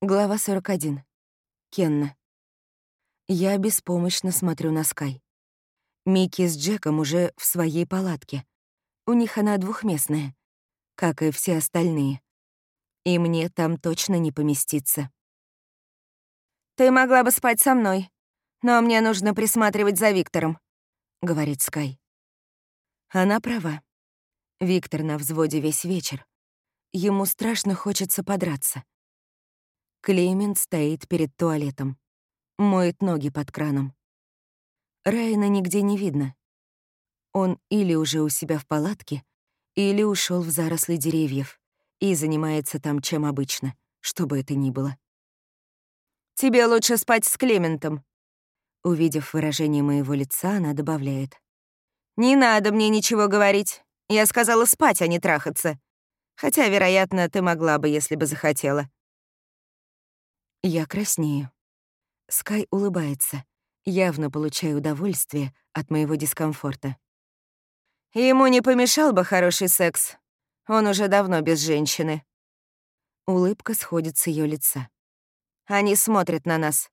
Глава 41. Кенна. Я беспомощно смотрю на Скай. Микки с Джеком уже в своей палатке. У них она двухместная, как и все остальные. И мне там точно не поместиться. «Ты могла бы спать со мной, но мне нужно присматривать за Виктором», — говорит Скай. Она права. Виктор на взводе весь вечер. Ему страшно хочется подраться. Клеймент стоит перед туалетом. Моет ноги под краном. Райана нигде не видно. Он или уже у себя в палатке, или ушел в заросли деревьев и занимается там чем обычно, что бы это ни было. «Тебе лучше спать с Клементом», Увидев выражение моего лица, она добавляет. «Не надо мне ничего говорить. Я сказала спать, а не трахаться. Хотя, вероятно, ты могла бы, если бы захотела». Я краснею. Скай улыбается, явно получая удовольствие от моего дискомфорта. Ему не помешал бы хороший секс. Он уже давно без женщины. Улыбка сходит с ее лица. Они смотрят на нас.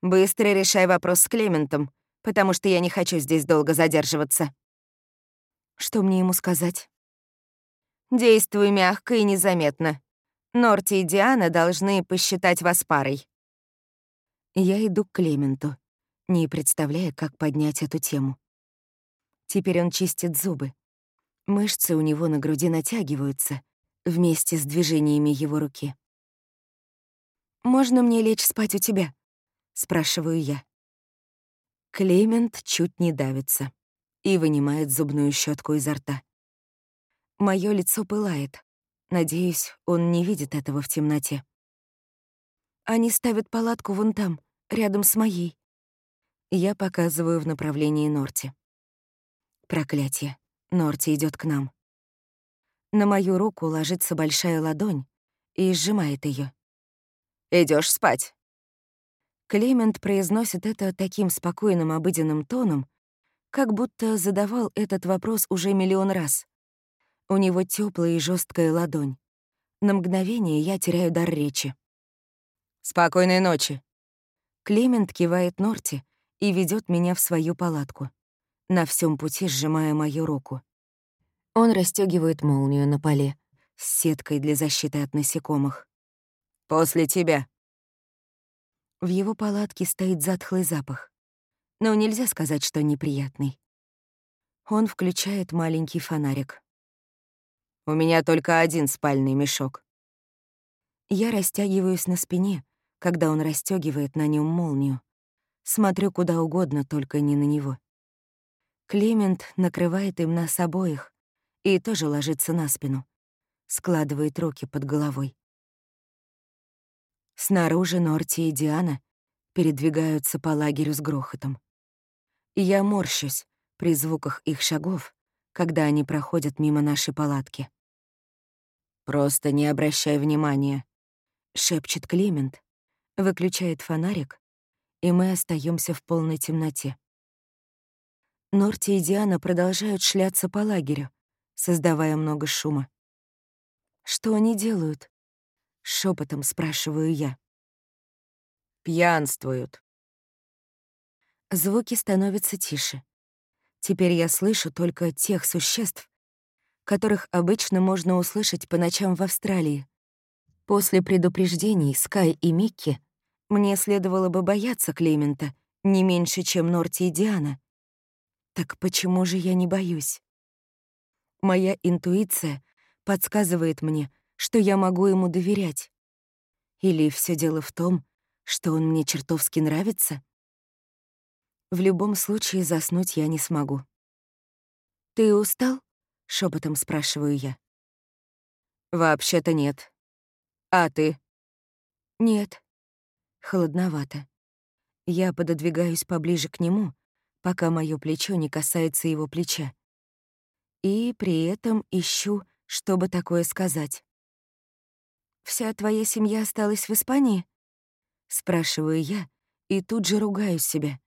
Быстро решай вопрос с Клементом, потому что я не хочу здесь долго задерживаться. Что мне ему сказать? Действуй мягко и незаметно. Норти и Диана должны посчитать вас парой. Я иду к Клементу, не представляя, как поднять эту тему. Теперь он чистит зубы. Мышцы у него на груди натягиваются вместе с движениями его руки. «Можно мне лечь спать у тебя?» — спрашиваю я. Клемент чуть не давится и вынимает зубную щетку изо рта. Моё лицо пылает. Надеюсь, он не видит этого в темноте. Они ставят палатку вон там, рядом с моей. Я показываю в направлении Норти. Проклятие. Норти идет к нам. На мою руку ложится большая ладонь и сжимает ее. Идешь спать. Клемент произносит это таким спокойным обыденным тоном, как будто задавал этот вопрос уже миллион раз. У него теплая и жесткая ладонь. На мгновение я теряю дар речи. «Спокойной ночи!» Клемент кивает Норти и ведет меня в свою палатку, на всем пути сжимая мою руку. Он расстегивает молнию на поле с сеткой для защиты от насекомых. «После тебя!» В его палатке стоит затхлый запах, но нельзя сказать, что неприятный. Он включает маленький фонарик. У меня только один спальный мешок. Я растягиваюсь на спине, когда он расстегивает на нем молнию. Смотрю куда угодно, только не на него. Клемент накрывает им нас обоих и тоже ложится на спину, складывает руки под головой. Снаружи Норти и Диана передвигаются по лагерю с грохотом. Я морщусь при звуках их шагов, когда они проходят мимо нашей палатки. «Просто не обращай внимания», — шепчет Климент, выключает фонарик, и мы остаемся в полной темноте. Норти и Диана продолжают шляться по лагерю, создавая много шума. «Что они делают?» — шепотом спрашиваю я. «Пьянствуют». Звуки становятся тише. Теперь я слышу только тех существ, которых обычно можно услышать по ночам в Австралии. После предупреждений Скай и Микки мне следовало бы бояться Клемента не меньше, чем Норти и Диана. Так почему же я не боюсь? Моя интуиция подсказывает мне, что я могу ему доверять. Или все дело в том, что он мне чертовски нравится? В любом случае заснуть я не смогу. «Ты устал?» — шепотом спрашиваю я. «Вообще-то нет. А ты?» «Нет». Холодновато. Я пододвигаюсь поближе к нему, пока мое плечо не касается его плеча. И при этом ищу, чтобы такое сказать. «Вся твоя семья осталась в Испании?» Спрашиваю я и тут же ругаю себя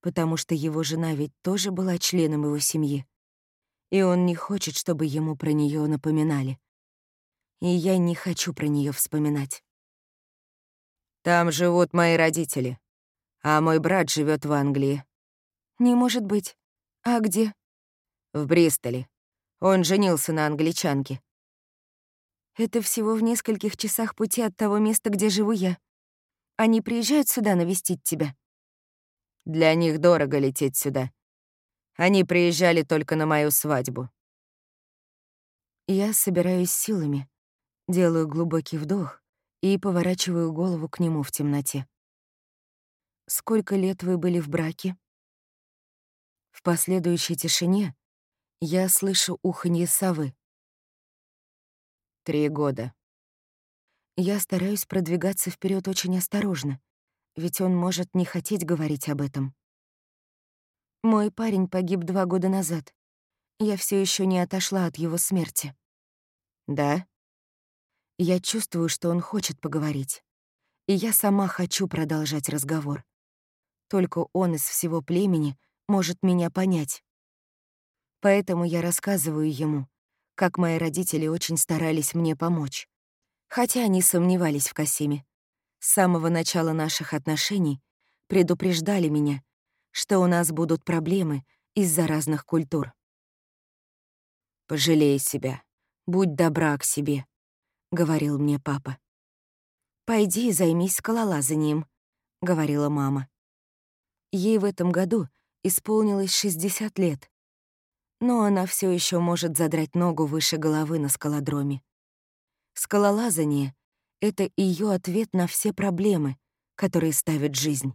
потому что его жена ведь тоже была членом его семьи. И он не хочет, чтобы ему про нее напоминали. И я не хочу про нее вспоминать. Там живут мои родители, а мой брат живет в Англии. Не может быть. А где? В Бристоле. Он женился на англичанке. Это всего в нескольких часах пути от того места, где живу я. Они приезжают сюда навестить тебя. Для них дорого лететь сюда. Они приезжали только на мою свадьбу. Я собираюсь силами, делаю глубокий вдох и поворачиваю голову к нему в темноте. «Сколько лет вы были в браке?» В последующей тишине я слышу уханье совы. Три года. Я стараюсь продвигаться вперед очень осторожно, ведь он может не хотеть говорить об этом. Мой парень погиб два года назад. Я все еще не отошла от его смерти. Да? Я чувствую, что он хочет поговорить. И я сама хочу продолжать разговор. Только он из всего племени может меня понять. Поэтому я рассказываю ему, как мои родители очень старались мне помочь. Хотя они сомневались в Касиме. С самого начала наших отношений предупреждали меня, что у нас будут проблемы из-за разных культур. «Пожалей себя, будь добра к себе», — говорил мне папа. «Пойди и займись скалолазанием», — говорила мама. Ей в этом году исполнилось 60 лет, но она все еще может задрать ногу выше головы на скалодроме. Скалолазание — это ее ответ на все проблемы, которые ставит жизнь.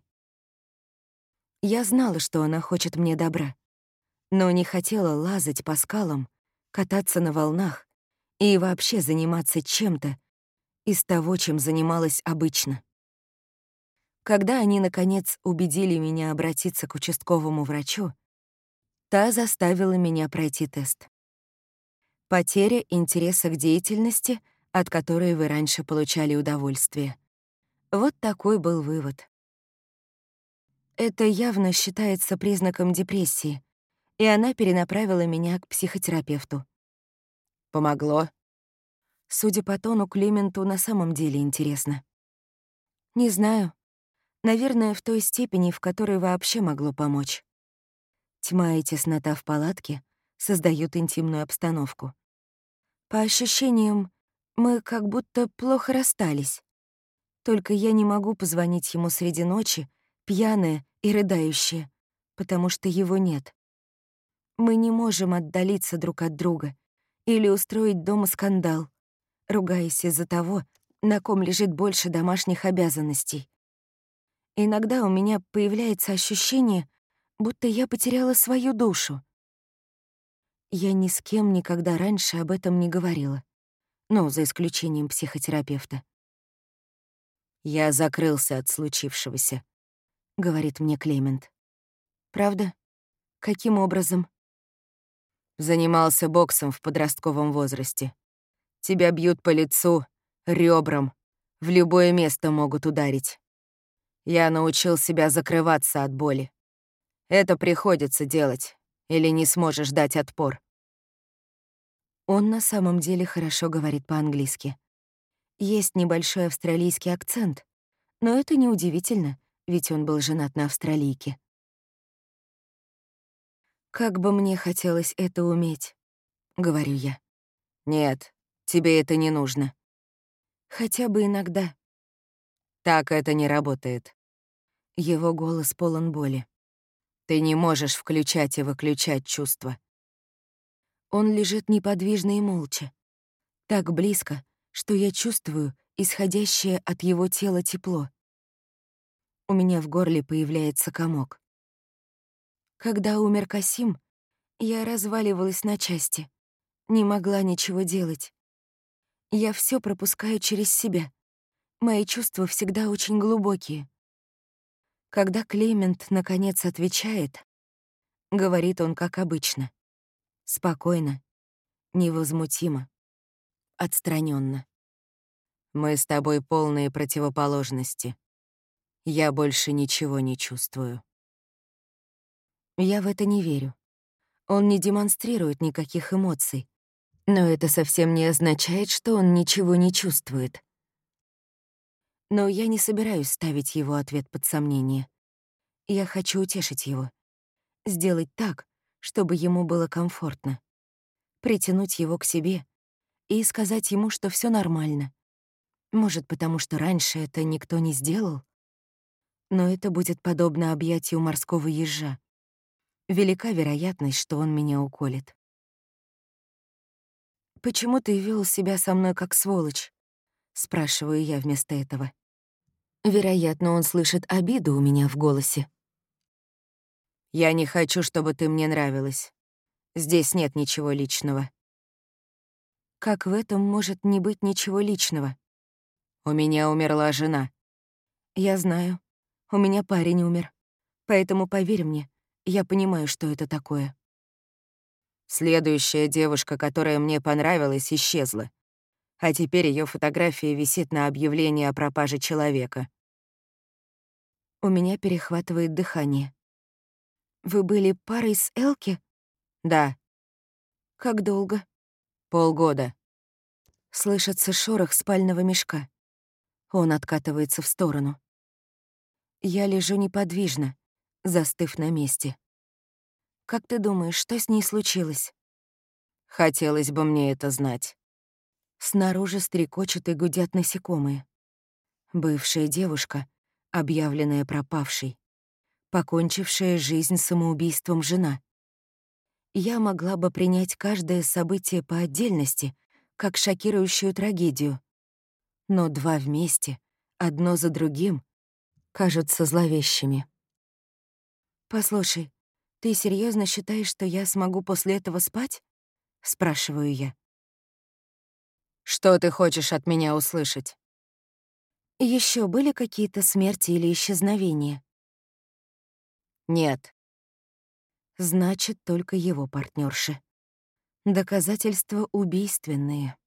Я знала, что она хочет мне добра, но не хотела лазать по скалам, кататься на волнах и вообще заниматься чем-то из того, чем занималась обычно. Когда они, наконец, убедили меня обратиться к участковому врачу, та заставила меня пройти тест. Потеря интереса к деятельности, от которой вы раньше получали удовольствие. Вот такой был вывод. Это явно считается признаком депрессии, и она перенаправила меня к психотерапевту. Помогло? Судя по тону, Клименту на самом деле интересно. Не знаю. Наверное, в той степени, в которой вообще могло помочь. Тьма и теснота в палатке создают интимную обстановку. По ощущениям, мы как будто плохо расстались. Только я не могу позвонить ему среди ночи, пьяная и рыдающая, потому что его нет. Мы не можем отдалиться друг от друга, или устроить дома скандал, ругаясь из-за того, на ком лежит больше домашних обязанностей. Иногда у меня появляется ощущение, будто я потеряла свою душу. Я ни с кем никогда раньше об этом не говорила, ну, за исключением психотерапевта. «Я закрылся от случившегося», — говорит мне Клемент. «Правда? Каким образом?» Занимался боксом в подростковом возрасте. Тебя бьют по лицу, ребрам, в любое место могут ударить. Я научил себя закрываться от боли. Это приходится делать, или не сможешь дать отпор. Он на самом деле хорошо говорит по-английски. Есть небольшой австралийский акцент, но это неудивительно, ведь он был женат на австралийке. «Как бы мне хотелось это уметь», — говорю я. «Нет, тебе это не нужно». «Хотя бы иногда». «Так это не работает». Его голос полон боли. «Ты не можешь включать и выключать чувства». Он лежит неподвижно и молча. Так близко, что я чувствую исходящее от его тела тепло. У меня в горле появляется комок. Когда умер Касим, я разваливалась на части, не могла ничего делать. Я все пропускаю через себя. Мои чувства всегда очень глубокие. Когда Клемент наконец отвечает, говорит он как обычно. Спокойно, невозмутимо, отстраненно. Мы с тобой полные противоположности. Я больше ничего не чувствую. Я в это не верю. Он не демонстрирует никаких эмоций. Но это совсем не означает, что он ничего не чувствует. Но я не собираюсь ставить его ответ под сомнение. Я хочу утешить его. Сделать так, чтобы ему было комфортно. Притянуть его к себе и сказать ему, что все нормально. Может, потому что раньше это никто не сделал? Но это будет подобно объятию морского ежа. Велика вероятность, что он меня уколет. «Почему ты вел себя со мной как сволочь?» — спрашиваю я вместо этого. Вероятно, он слышит обиду у меня в голосе. «Я не хочу, чтобы ты мне нравилась. Здесь нет ничего личного». Как в этом может не быть ничего личного? У меня умерла жена. Я знаю. У меня парень умер. Поэтому поверь мне, я понимаю, что это такое. Следующая девушка, которая мне понравилась, исчезла. А теперь ее фотография висит на объявлении о пропаже человека. У меня перехватывает дыхание. Вы были парой с Элки? Да. Как долго? Полгода. Слышится шорох спального мешка. Он откатывается в сторону. Я лежу неподвижно, застыв на месте. Как ты думаешь, что с ней случилось? Хотелось бы мне это знать. Снаружи стрекочут и гудят насекомые. Бывшая девушка, объявленная пропавшей, покончившая жизнь самоубийством жена. Я могла бы принять каждое событие по отдельности, как шокирующую трагедию, но два вместе, одно за другим, кажутся зловещими. «Послушай, ты серьезно считаешь, что я смогу после этого спать?» — спрашиваю я. «Что ты хочешь от меня услышать?» Еще были какие-то смерти или исчезновения?» «Нет». Значит, только его партнерши. Доказательства убийственные.